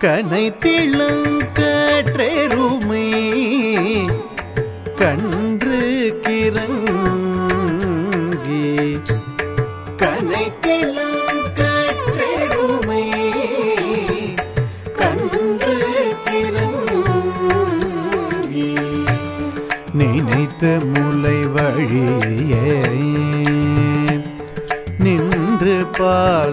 کن تل رومی کن کھی کن تل کار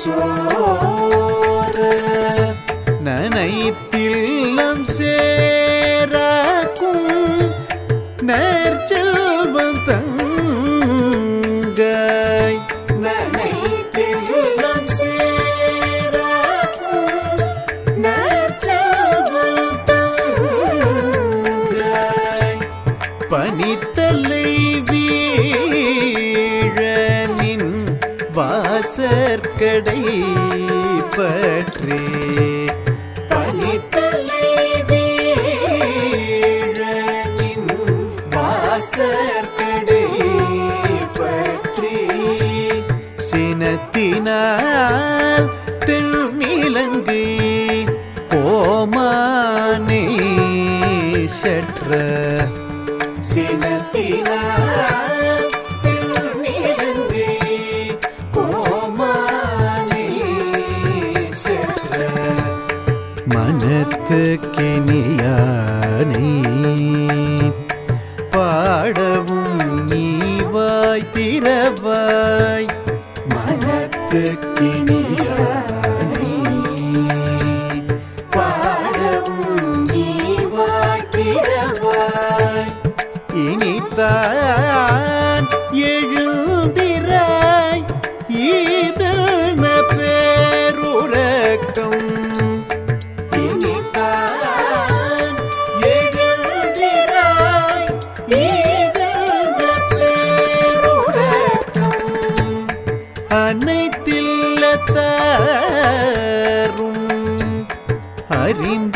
سور ننيتل نم سيراكم نرجل بنتنجاي ننيتل نم سيراكم نرجل بنتنجاي பனித்தலை வீழ سنتی ترم کو می شٹر سنتی نا نیا نی پاڑی بائی تربائی من کینیا پاڑی وائی تربا کینی تا لرین